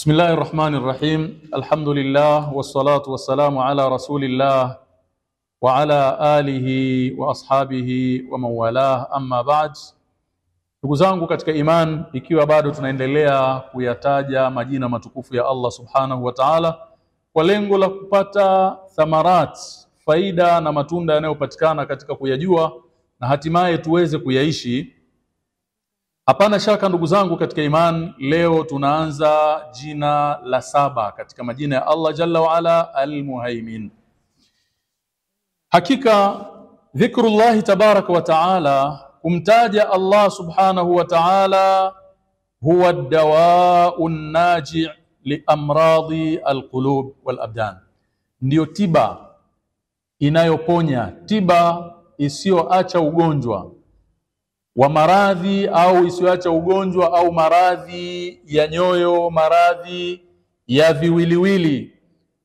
بسم الله الرحمن الرحيم الحمد لله والصلاة والسلام على رسول الله وعلى آله وأصحابه ومن والاه أما بعد Ndugu zangu katika iman, ikiwa bado tunaendelea kuyataja majina matukufu ya Allah subhanahu wa ta'ala kwa lengo la kupata thamarat, faida na matunda yanayopatikana katika kuyajua na hatimaye tuweze kuyaishi. Hapana shaka ndugu zangu katika iman, leo tunaanza jina la saba katika majina ya Allah jalla waala, Almuhaimin. Hakika dhikrullahi tabaraka wa taala, kumtaja Allah subhanahu wa taala, huwa dawau naji liamradi alqulub walabdan, ndiyo tiba inayoponya, tiba isiyoacha ugonjwa wa maradhi au isiyoacha ugonjwa au maradhi ya nyoyo, maradhi ya viwiliwili.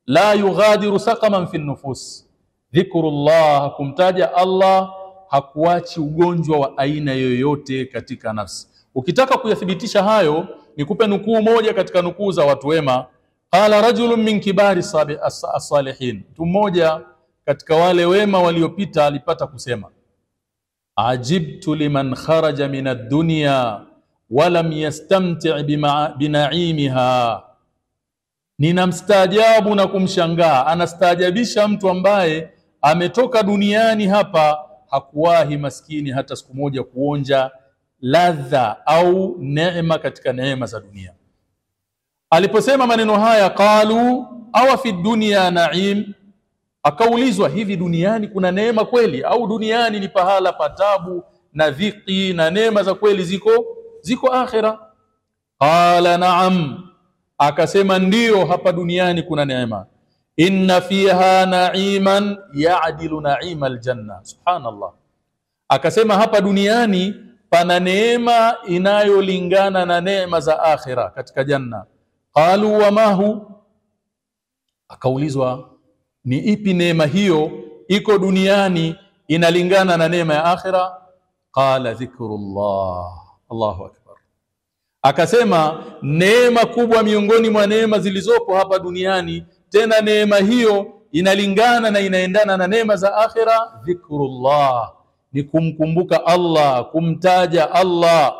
La yughadiru saqaman fi nufus, dhikrullah, kumtaja Allah hakuachi ugonjwa wa aina yoyote katika nafsi. Ukitaka kuyathibitisha hayo, nikupe nukuu moja katika nukuu za watu wema. Qala rajulun min kibari as-salihin, mtu mmoja katika wale wema waliopita alipata kusema ajibtu liman kharaja min ad-dunya walam yastamti' binaimiha, ninamstaajabu na kumshangaa. Anastaajabisha mtu ambaye ametoka duniani hapa hakuwahi maskini hata siku moja kuonja ladha au neema katika neema za dunia. Aliposema maneno haya, qalu awa fi dunya naim Akaulizwa, hivi duniani kuna neema kweli, au duniani ni pahala patabu na dhiki na neema za kweli ziko ziko akhira? Qala naam, akasema ndiyo, hapa duniani kuna neema. Inna fiha naiman ya'dilu naima aljanna. Subhanallah, akasema hapa duniani pana neema inayolingana na neema za akhira katika janna. Qalu wa mahu, akaulizwa ni ipi neema hiyo iko duniani inalingana na neema ya akhira? Qala dhikrullah. Allahu akbar. Akasema neema kubwa miongoni mwa neema zilizopo hapa duniani, tena neema hiyo inalingana na inaendana na neema za akhira. Dhikrullah ni kumkumbuka Allah, kumtaja Allah.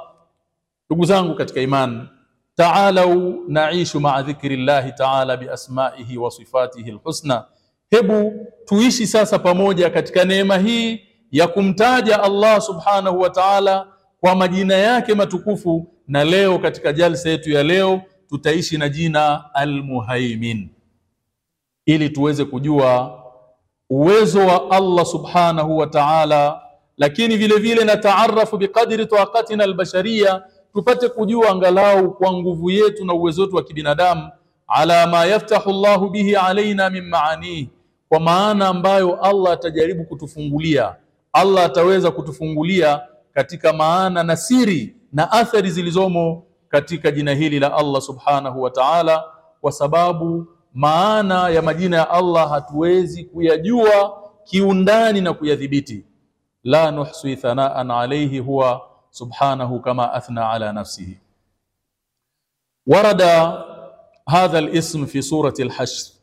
Ndugu zangu katika iman, taalau naishu maa dhikri llahi taala biasmaihi wa sifatihi lhusna Hebu tuishi sasa pamoja katika neema hii ya kumtaja Allah subhanahu wa ta'ala kwa majina yake matukufu. Na leo katika jalsa yetu ya leo tutaishi na jina Al-Muhaimin ili tuweze kujua uwezo wa Allah subhanahu wa ta'ala, lakini vile vile na taarafu biqadri taqatina albashariya, tupate kujua angalau kwa nguvu yetu na uwezo wetu wa kibinadamu, ala ma yaftahu Allahu bihi alaina min maanihi kwa maana ambayo Allah atajaribu kutufungulia, Allah ataweza kutufungulia katika maana na siri na athari zilizomo katika jina hili la Allah subhanahu wa ta'ala, kwa sababu maana ya majina ya Allah hatuwezi kuyajua kiundani na kuyadhibiti. La nuhsi thanaan alayhi huwa subhanahu kama athna ala nafsihi. Warada hadha al-ism fi surati al-Hashr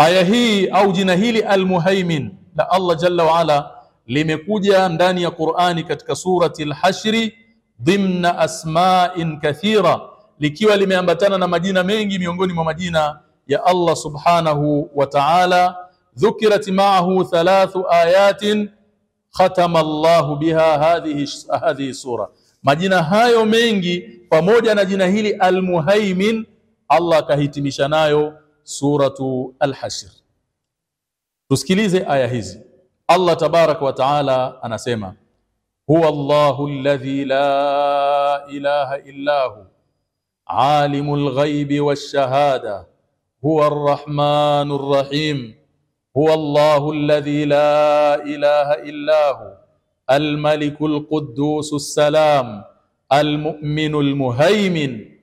Aya hii au jina hili Almuhaimin la Allah jalla waala limekuja ndani ya Qur'ani katika surati Al-Hashri dhimna asma'in kathira, likiwa limeambatana na majina mengi miongoni mwa majina ya Allah subhanahu wa ta'ala. Dhukirat ma'ahu thalathu ayatin khatama Allahu biha hadhihi hadhihi sura. Majina hayo mengi pamoja na jina hili Almuhaimin, Allah akahitimisha nayo Suratu Al-Hashr. Tusikilize aya hizi. Allah tabaraka wa taala anasema, huwa Allahu alladhi la ilaha illa hu alimul ghaibi wash-shahada huwa ar-rahmanur rahim huwa Allahu alladhi la ilaha illa hu al-malikul quddusus salam al-mu'minul muhaimin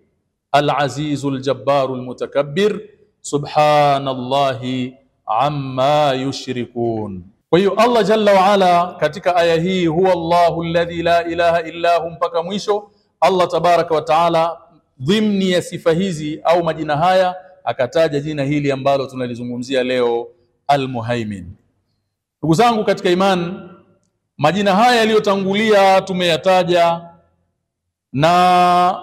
al-azizul jabbarul mutakabbir subhanallahi amma yushrikun. Kwa hiyo Allah jalla waala katika aya hii huwa Allahu alladhi la ilaha illa hu mpaka mwisho, Allah tabaraka wa taala dhimni ya sifa hizi au majina haya akataja jina hili ambalo tunalizungumzia leo Al-Muhaimin. Ndugu zangu katika iman, majina haya yaliyotangulia tumeyataja na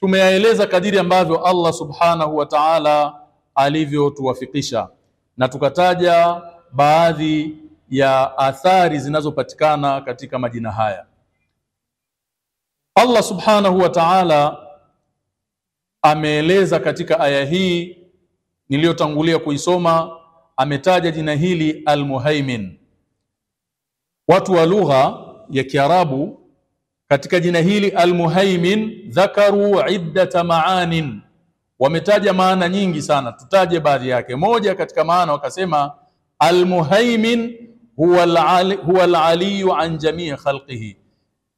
tumeyaeleza kadiri ambavyo Allah Subhanahu wa Ta'ala alivyotuwafikisha na tukataja baadhi ya athari zinazopatikana katika majina haya. Allah Subhanahu wa Ta'ala ameeleza katika aya hii niliyotangulia kuisoma, ametaja jina hili Almuhaimin. Watu wa lugha ya Kiarabu katika jina hili Almuhaimin dhakaru iddata maanin, wametaja maana nyingi sana. Tutaje baadhi yake. Moja katika maana wakasema Al-Muhaimin huwa al-ali, huwa an jamii khalqihi.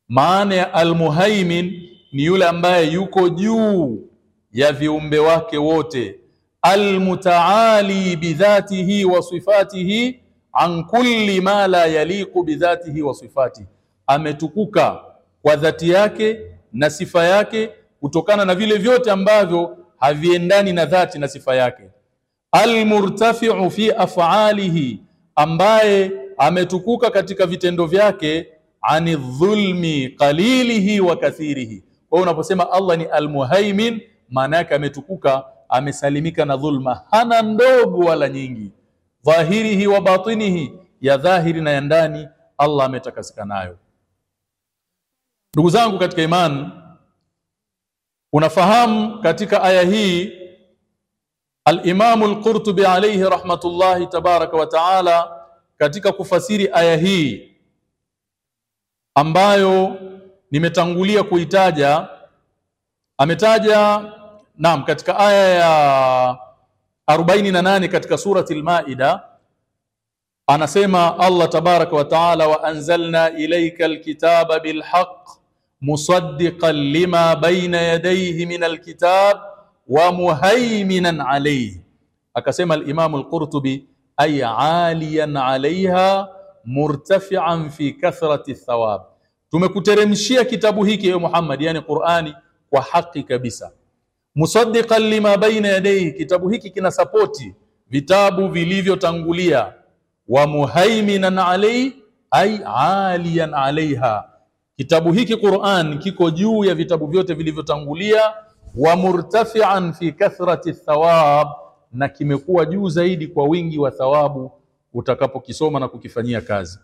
Maana ya Al-Muhaimin ni yule ambaye yuko juu ya viumbe wake wote, almutaali bidhatihi wa sifatihi an kulli ma la yaliqu bidhatihi wa sifatihi, ametukuka kwa dhati yake na sifa yake kutokana na vile vyote ambavyo haviendani na dhati na sifa yake. Almurtafiu fi af'alihi, ambaye ametukuka katika vitendo vyake, ani dhulmi qalilihi wa kathirihi. Kwa hiyo unaposema Allah ni almuhaimin maana yake ametukuka, amesalimika na dhulma, hana ndogo wala nyingi. Dhahirihi wa batinihi, ya dhahiri na ya ndani, Allah ametakasika nayo. Ndugu zangu katika imani, unafahamu katika aya hii Al-Imamu Al-Qurtubi alayhi rahmatullahi tabaraka wa taala, katika kufasiri aya hii ambayo nimetangulia kuitaja, ametaja Naam, katika aya ya 48 katika surati al-Maida anasema Allah tabaraka wa taala, wa anzalna ilayka alkitaba bilhaq musaddiqan lima baina yadayhi min alkitab wa muhaiminan alayhi. Akasema alimamu Alqurtubi, ay aliyan alayha murtafi'an fi kathrati thawab, tumekuteremshia kitabu hiki ewe Muhammad, yani Qur'ani, kwa haki kabisa musaddiqan lima baina yadayhi, kitabu hiki kina sapoti vitabu vilivyotangulia. Wa muhaiminan alayhi ay aliyan alaiha, kitabu hiki Qur'an kiko juu ya vitabu vyote vilivyotangulia. Wa murtafi'an fi kathrati thawab, na kimekuwa juu zaidi kwa wingi wa thawabu utakapokisoma na kukifanyia kazi.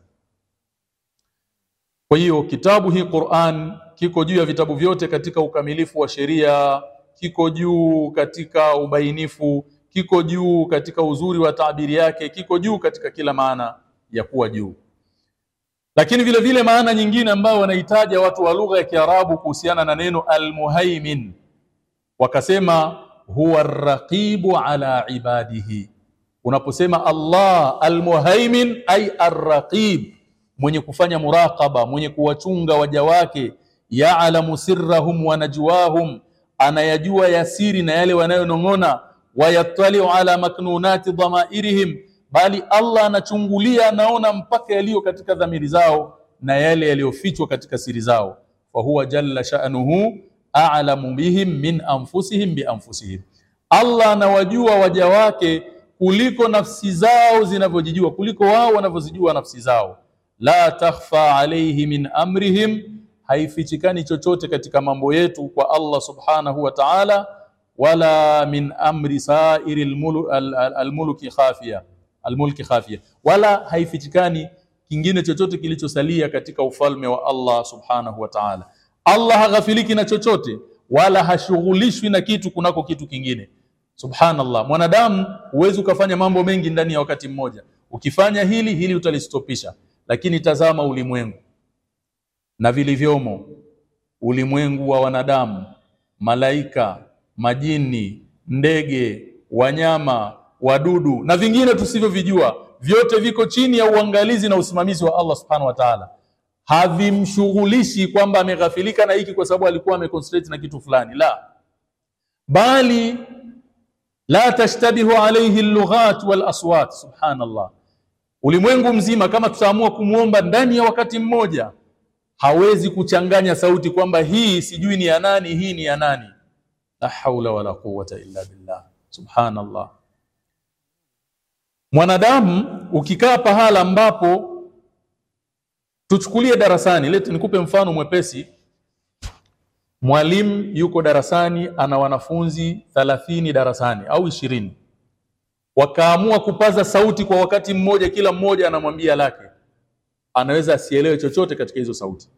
Kwa hiyo kitabu hii Qur'an kiko juu ya vitabu vyote katika ukamilifu wa sheria kiko juu katika ubainifu, kiko juu katika uzuri wa taabiri yake, kiko juu katika kila maana ya kuwa juu. Lakini vile vile maana nyingine ambayo wanahitaja watu wa lugha ya Kiarabu kuhusiana na neno almuhaimin, wakasema huwa arraqibu ala ibadihi. Unaposema Allah almuhaimin, ay arraqib, mwenye kufanya muraqaba, mwenye kuwachunga waja wake, yaalamu sirrahum wa najwahum anayajua yasiri na yale wanayonong'ona. Wayattaliu ala maknunati dhamairihim, bali Allah anachungulia, anaona mpaka yaliyo katika dhamiri zao na yale yaliyofichwa katika siri zao. Fahuwa jalla sha'nuhu a'lamu bihim min anfusihim bi anfusihim, Allah anawajua waja wake kuliko nafsi zao zinavyojijua, kuliko wao wanavyozijua nafsi zao. La takhfa alayhi min amrihim haifichikani chochote katika mambo yetu kwa Allah subhanahu wa ta'ala, wala min amri sairi almulki khafia almulki khafia, wala haifichikani kingine chochote kilichosalia katika ufalme wa Allah subhanahu wa ta'ala. Allah haghafiliki na chochote wala hashughulishwi na kitu kunako kitu kingine. Subhanallah, mwanadamu huwezi ukafanya mambo mengi ndani ya wakati mmoja. Ukifanya hili hili utalistopisha, lakini tazama ulimwengu na vilivyomo, ulimwengu wa wanadamu, malaika, majini, ndege, wanyama, wadudu na vingine tusivyovijua, vyote viko chini ya uangalizi na usimamizi wa Allah subhanahu wa ta'ala. Havimshughulishi kwamba ameghafilika na hiki kwa sababu alikuwa ameconcentrate na kitu fulani, la bali la tashtabihu alayhi lughat wal aswat. Subhanallah, ulimwengu mzima kama tutaamua kumwomba ndani ya wakati mmoja hawezi kuchanganya sauti kwamba hii sijui ni ya nani, hii ni ya nani. La haula wala quwwata illa billah. Subhanallah. Mwanadamu ukikaa pahala ambapo, tuchukulie darasani, leti nikupe mfano mwepesi. Mwalimu yuko darasani, ana wanafunzi thalathini darasani au ishirini, wakaamua kupaza sauti kwa wakati mmoja, kila mmoja anamwambia lake, anaweza asielewe chochote katika hizo sauti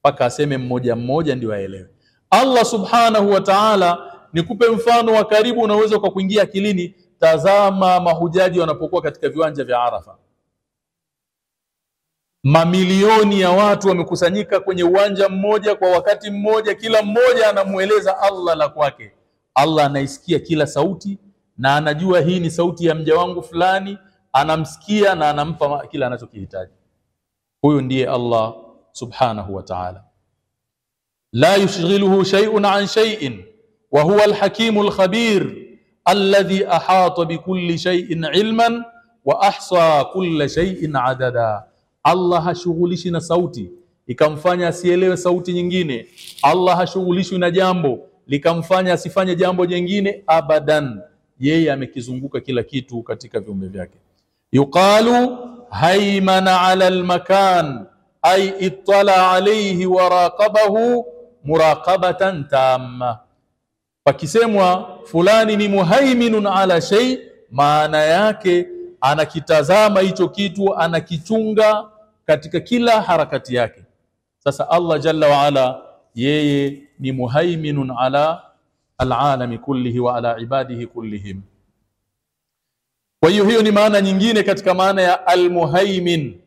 mpaka aseme mmoja mmoja ndio aelewe. Allah subhanahu wa ta'ala, nikupe mfano wa karibu, unaweza kwa kuingia akilini. Tazama mahujaji wanapokuwa katika viwanja vya Arafa, mamilioni ya watu wamekusanyika kwenye uwanja mmoja kwa wakati mmoja, kila mmoja anamueleza Allah la kwake. Allah anaisikia kila sauti na anajua hii ni sauti ya mja wangu fulani, anamsikia na anampa kila anachokihitaji. Huyu ndiye Allah subhanahu wa ta'ala, la yushghiluhu shay'un an shay'in wa huwa alhakimu alkhabir ahata bikulli shay'in ilman wa ahsa kulla shay'in adada. Allah hashughulishi na sauti ikamfanya asielewe sauti nyingine. Allah hashughulishwi na jambo likamfanya asifanye jambo jingine abadan. Yeye amekizunguka kila kitu katika viumbe vyake. Yuqalu haymana ala almakan ay ittala alayhi wa raqabahu muraqabatan tamma. Pakisemwa fulani ni muhaiminun ala shay, maana yake anakitazama hicho kitu, anakichunga katika kila harakati yake. Sasa Allah jalla wa ala, yeye ni muhaiminun ala alalami kullihi wa ala ibadihi kullihim. Kwa hiyo hiyo ni maana nyingine katika maana ya almuhaimin.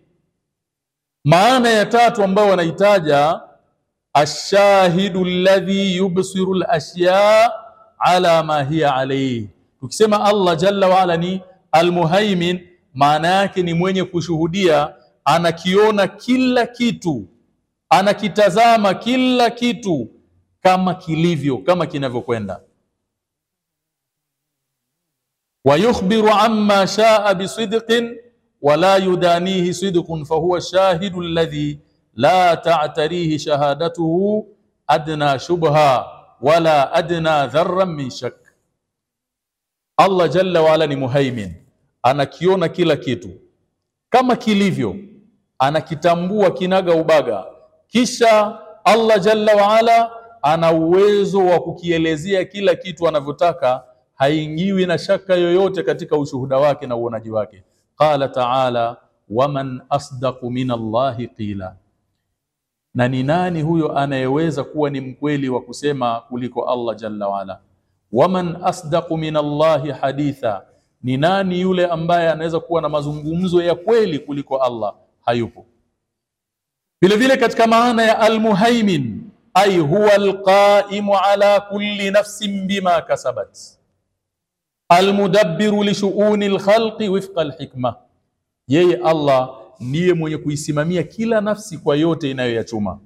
Maana ya tatu ambayo wanaitaja ashahidu alladhi yubsiru alashya ala ma hiya alayhi. Tukisema Allah jalla waala ni almuhaimin, maana yake ni mwenye kushuhudia, anakiona kila kitu, anakitazama kila kitu kama kilivyo, kama kinavyokwenda. wayukhbiru amma shaa bisidqin wala yudanihi sidqun fahuwa shahidu alladhi la ta'tarihi shahadatuhu adna shubha wala adna dharran min shak. Allah jalla waala ni muhaimin, anakiona kila kitu kama kilivyo, anakitambua kinaga ubaga. Kisha Allah jalla waala ana uwezo wa kukielezea kila kitu anavyotaka, haingiwi na shaka yoyote katika ushuhuda wake na uonaji wake. Qala taala waman asdaqu min Allahi qila, na ni nani huyo anayeweza kuwa ni mkweli wa kusema kuliko Allah jalla waala? Waman asdaqu min Allahi haditha, ni nani yule ambaye anaweza kuwa na mazungumzo ya kweli kuliko Allah? Hayupo. Vile vile katika maana ya almuhaimin ay huwa alqaimu ala kulli nafsin bima kasabat almudabbiru lishuuni lkhalqi wifqa alhikma, yeye Allah ndiye mwenye kuisimamia kila nafsi kwa yote inayoyachuma,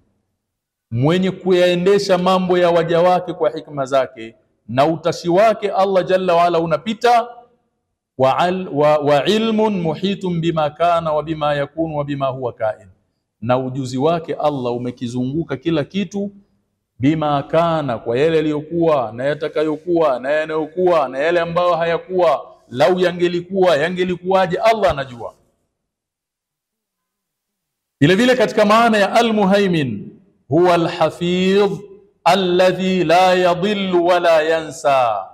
mwenye kuyaendesha mambo ya waja wake kwa hikma zake na utashi wake. Allah jalla waala unapita wa, al, wa, wa ilmun muhitun bima kana wa bima yakunu wa bima huwa kain, na ujuzi wake Allah umekizunguka kila kitu bima kana, kwa yale yaliyokuwa na yatakayokuwa na yanayokuwa na yale ambayo hayakuwa. Lau yangelikuwa yangelikuwaje, Allah anajua. Vile vile katika maana ya almuhaimin huwa alhafidh alladhi la yadhillu wala yansa,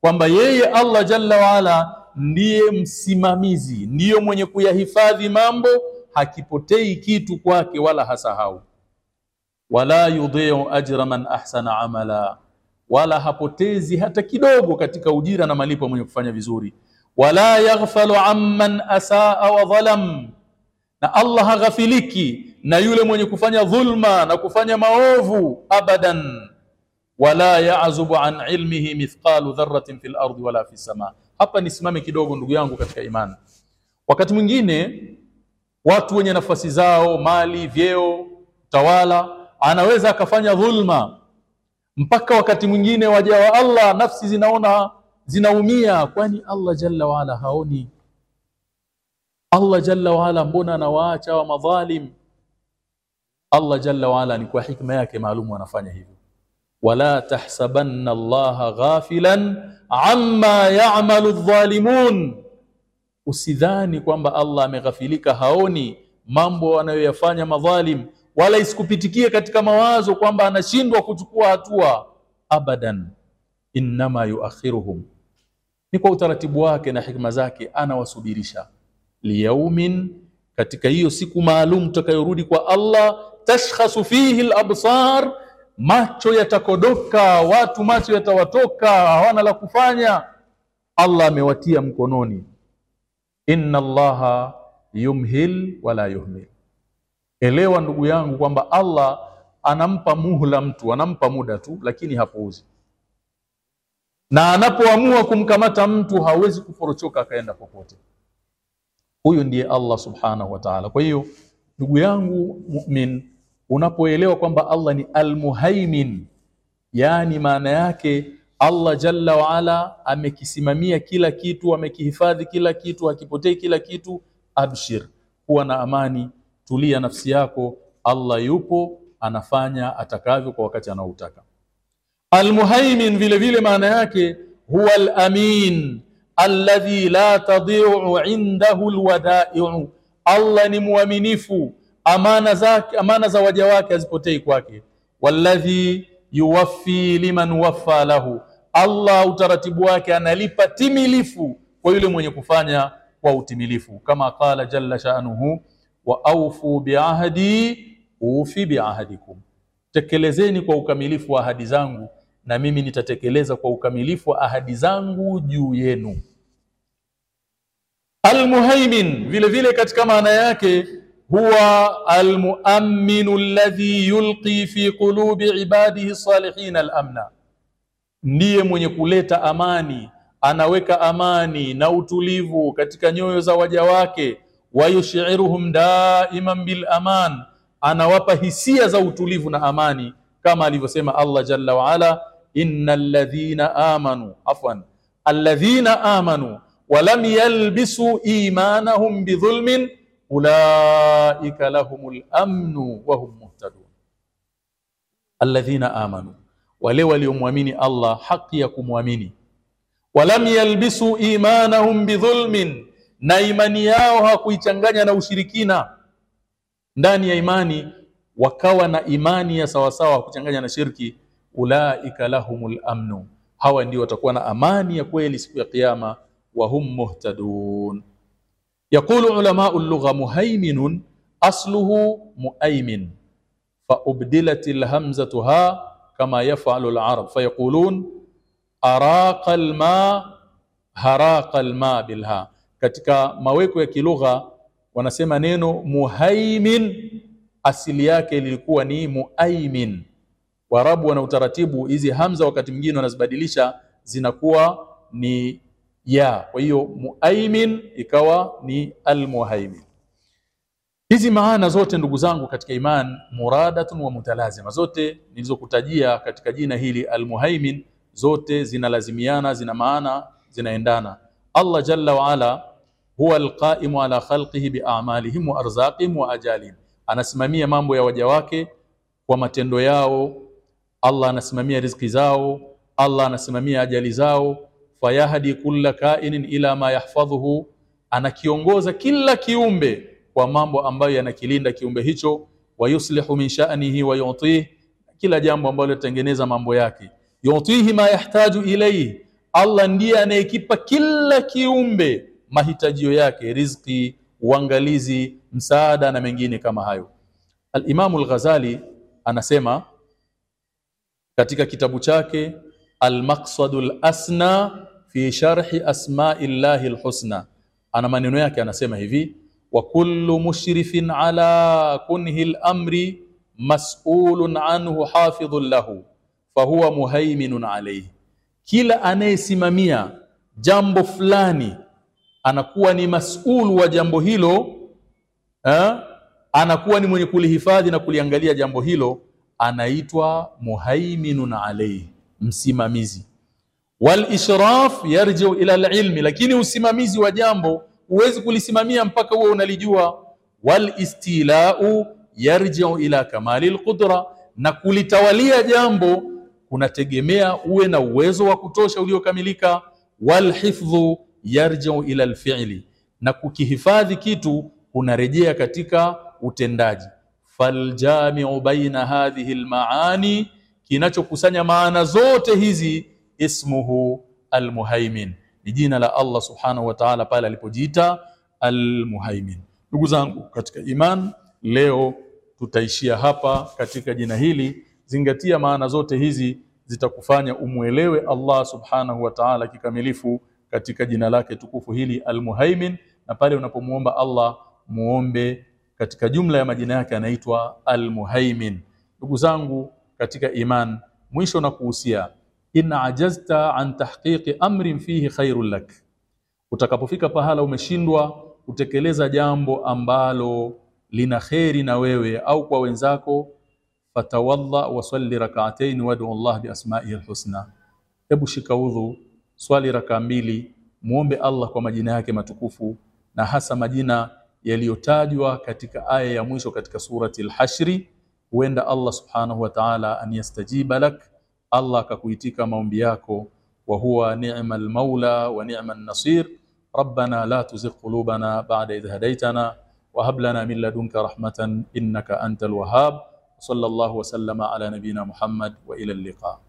kwamba yeye Allah jalla waala ndiye msimamizi, ndiyo mwenye kuyahifadhi mambo, hakipotei kitu kwake wala hasahau wala yudhi'u ajra man ahsana amala, wala hapotezi hata kidogo katika ujira na malipo mwenye kufanya vizuri. Wala yaghfalu amman asaa wa dhalam, na Allah haghafiliki na yule mwenye kufanya dhulma na kufanya maovu abadan. Wala ya'zubu an ilmihi mithqalu dharratin fil ardi wala fis sama. Hapa nisimame kidogo, ndugu yangu katika imani. Wakati mwingine watu wenye nafasi zao, mali, vyeo, tawala anaweza akafanya dhulma mpaka wakati mwingine waja wa Allah nafsi zinaona zinaumia, kwani Allah jalla waala haoni? Allah jalla waala mbona anawaacha wa madhalim? Allah jalla waala ni kwa hikma yake maalum anafanya hivyo. wala tahsabanna Allaha ghafilan amma ya'malu adh-dhalimun, usidhani kwamba Allah ameghafilika, haoni mambo anayoyafanya madhalim, wala isikupitikie katika mawazo kwamba anashindwa kuchukua hatua. Abadan, innama yuakhiruhum, ni kwa utaratibu wake na hikma zake anawasubirisha liyaumin, katika hiyo siku maalum tutakayorudi kwa Allah, tashkhasu fihi al-absar, macho yatakodoka, watu macho yatawatoka, hawana la kufanya. Allah amewatia mkononi. Inna Allaha yumhil wala yuhmil. Elewa ndugu yangu kwamba Allah anampa muhla mtu, anampa muda tu, lakini hapuuzi, na anapoamua kumkamata mtu hawezi kuporochoka akaenda popote. Huyu ndiye Allah subhanahu wa ta'ala. Kwa hiyo ndugu yangu mu'min, unapoelewa kwamba Allah ni almuhaimin, yani maana yake Allah jalla wa ala amekisimamia kila kitu, amekihifadhi kila kitu, akipotei kila kitu. Abshir, kuwa na amani, tulia nafsi yako. Allah yupo, anafanya atakavyo kwa wakati anaoutaka. Almuhaimin vile vile maana yake huwa alamin alladhi la tadhi'u indahu alwadai'u, Allah ni mwaminifu, amana zake, amana za waja wake hazipotei kwake. Walladhi yuwaffi liman waffa lahu, Allah utaratibu wake analipa timilifu kwa yule mwenye kufanya kwa utimilifu, kama qala jalla sha'nuhu wa awfu biahdi ufi biahdikum, tekelezeni kwa ukamilifu wa ahadi zangu na mimi nitatekeleza kwa ukamilifu wa ahadi zangu juu yenu. Almuhaimin vile vile katika maana yake huwa almuamminu alladhi yulqi fi qulubi ibadihi salihin alamna, ndiye mwenye kuleta amani, anaweka amani na utulivu katika nyoyo za waja wake. Wayushiruhum daiman bil aman, anawapa hisia za utulivu na amani, kama alivyosema Allah jalla wa ala, innal ladhina amanu afwan alladhina amanu yalbisu imanahum bidhulmin ulaika lahumul amnu wa hum muhtadun. Alladhina amanu, wale waliomwamini Allah haki ya kumwamini, walam yalbisu imanahum bidhulmin, na imani yao hakuichanganya na ushirikina. Ndani ya imani wakawa na imani ya sawasawa, kuchanganya na shirki. Ulaika lahumul amnu, hawa ndio watakuwa na amani ya kweli siku ya Kiyama wa hum muhtadun. Yaqulu ulamau lugha muhaiminun asluhu muaimin faubdilat lhamzatu ha kama yafalu larab fayaqulun araqa lma haraqa lma bilha. Katika maweko ya kilugha wanasema neno muhaimin asili yake lilikuwa ni muaimin. Waarabu wana utaratibu, hizi hamza wakati mwingine wanazibadilisha zinakuwa ni ya kwa hiyo muaimin ikawa ni almuhaimin. Hizi maana zote ndugu zangu katika iman muradatun wa mutalazima, zote nilizokutajia katika jina hili almuhaimin, zote zinalazimiana, zina maana, zinaendana. Allah jalla wa ala huwa alqaimu ala khalqihi biamalihim wa arzaqihim wa ajalihim, anasimamia mambo ya waja wake kwa matendo yao. Allah anasimamia riziki zao, Allah anasimamia ajali zao fayahdi kulla kainin ila ma yahfadhuhu, anakiongoza kila kiumbe kwa mambo ambayo yanakilinda kiumbe hicho. Wayuslihu min sha'nihi wa yutih, kila jambo ambalo litatengeneza mambo yake. Yutihi ma yahtaju ilayhi, Allah ndiye anayekipa kila kiumbe mahitajio yake, riziki, uangalizi, msaada na mengine kama hayo. Al-Imamu Al-Ghazali anasema katika kitabu chake Al-Maqsadul Asna fi sharhi asma'i llahi alhusna, ana maneno yake, anasema hivi: wa kullu mushrifin ala kunhi al-amri mas'ulun anhu hafidhun lahu fahuwa muhaiminun alayhi, kila anayesimamia jambo fulani anakuwa ni mas'ul wa jambo hilo ha? anakuwa ni mwenye kulihifadhi na kuliangalia jambo hilo, anaitwa muhaiminun alayhi, msimamizi wal israf yarjiu ila alilmi, lakini usimamizi wa jambo huwezi kulisimamia mpaka uwe unalijua. Wal istilau yarjiu ila kamali alqudra, na kulitawalia jambo kunategemea uwe na uwezo wa kutosha uliokamilika. Wal hifdhu yarjiu ila alfi'li, na kukihifadhi kitu kunarejea katika utendaji. Faljamiu baina hadhihi almaani, kinachokusanya maana zote hizi, ismuhu almuhaimin, ni jina la Allah subhanahu wa ta'ala pale alipojiita almuhaimin. Ndugu zangu katika iman, leo tutaishia hapa katika jina hili. Zingatia maana zote hizi zitakufanya umwelewe Allah subhanahu wa ta'ala kikamilifu katika jina lake tukufu hili almuhaimin, na pale unapomuomba Allah muombe katika jumla ya majina yake anaitwa almuhaimin. Ndugu zangu katika iman, mwisho na kuhusia, in ajazta an tahqiqi amrin fihi khairul lak, utakapofika pahala umeshindwa kutekeleza jambo ambalo lina kheri na wewe au kwa wenzako, fatawalla wasalli rak'atayn wad'u Allah biasma'ihi alhusna, hebu shika udhu, swali raka mbili, muombe Allah kwa majina yake matukufu na hasa majina yaliyotajwa katika aya ya mwisho katika surati al-Hashri. Huenda Allah subhanahu wa ta'ala an yastajiba lak, Allah akakuitika maombi yako. Wa huwa ni'mal maula wa ni'man nasir. Rabbana la tuzigh qulubana ba'da idh hadaytana wa hab lana min ladunka rahmatan innaka antal wahhab. Sallallahu wa sallama ala nabiyyina Muhammad wa ila al-liqa.